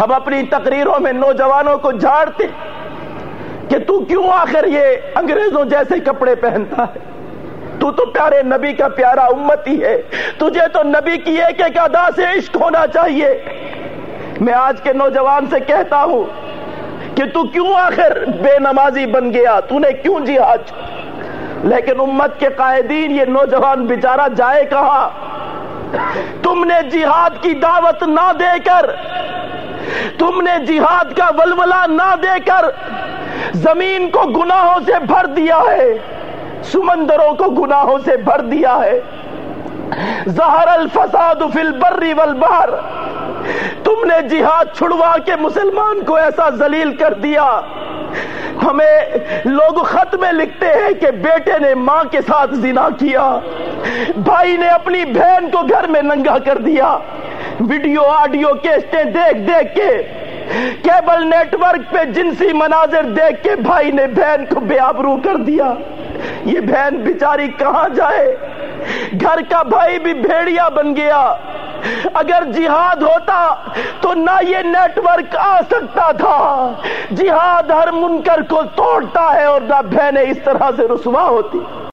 ہم اپنی تقریروں میں نوجوانوں کو جھاڑتے کہ تو کیوں آخر یہ انگریزوں جیسے کپڑے پہنتا ہے؟ تو تو پیارے نبی کا پیارا امتی ہے۔ تجھے تو نبی کی ایک ایک ادا سے عشق ہونا چاہیے۔ میں آج کے نوجوان سے کہتا ہوں کہ تو کیوں آخر بے نمازی بن گیا؟ تو نے کیوں جہاد؟ لیکن امت کے قائدین یہ نوجوان بیچارہ جائے کہاں؟ تم نے جہاد کی دعوت نہ دے کر تم نے جہاد کا ولولہ نہ دے کر زمین کو گناہوں سے بھر دیا ہے، سمندروں کو گناہوں سے بھر دیا ہے۔ زہر الفساد فی البر والبحر۔ تم نے جہاد چھڑوا کے مسلمان کو ایسا ذلیل کر دیا۔ ہمیں لوگ خط میں لکھتے ہیں کہ بیٹے نے ماں کے ساتھ زنا کیا، بھائی نے اپنی بہن کو گھر میں ننگا کر دیا۔ ویڈیو، آڈیو، کیسٹیں دیکھ دیکھ کے، کیبل نیٹ ورک پہ جنسی مناظر دیکھ کے بھائی نے بہن کو بے آبرو کر دیا۔ یہ بہن بیچاری کہاں جائے؟ گھر کا بھائی بھی بھیڑیا بن گیا۔ اگر جہاد ہوتا تو نہ یہ نیٹ ورک آ سکتا تھا۔ جہاد ہر منکر کو توڑتا ہے اور نہ بہنیں اس طرح سے رسوا ہوتی۔